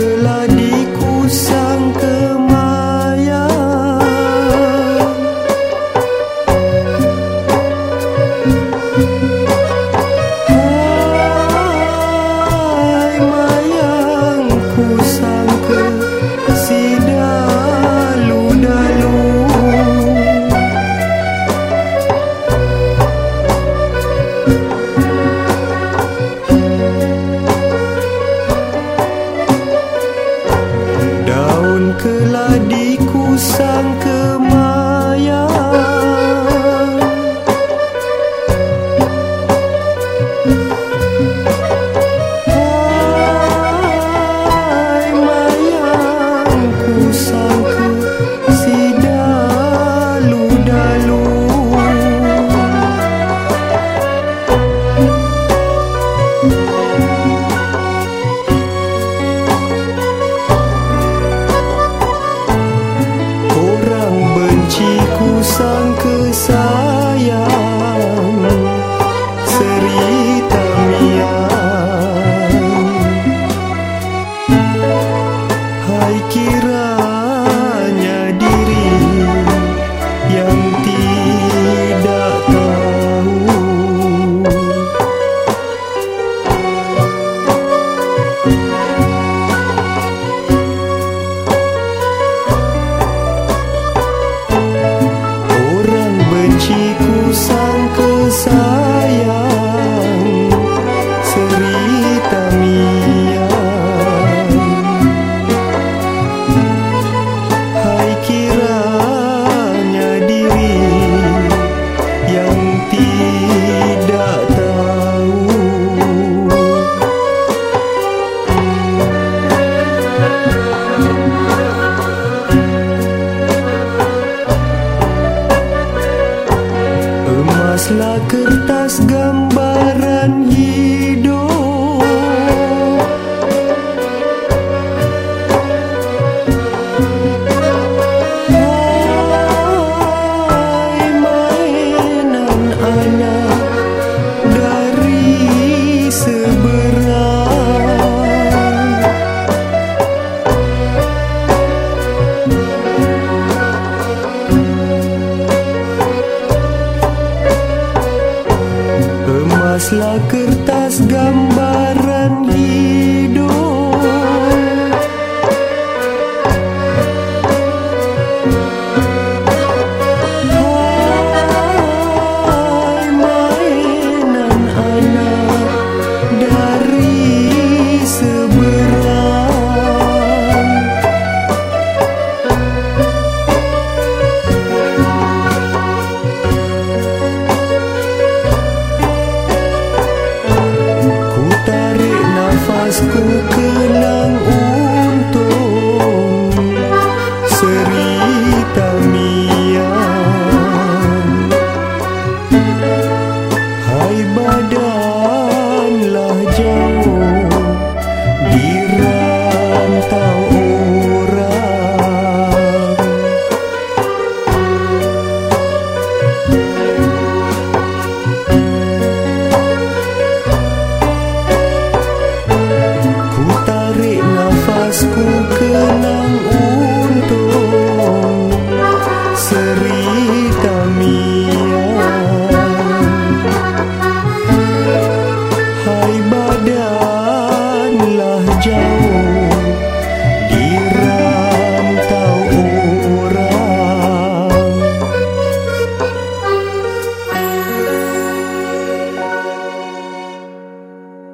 could love sang ke sang cứ xa so kertas gambaran school.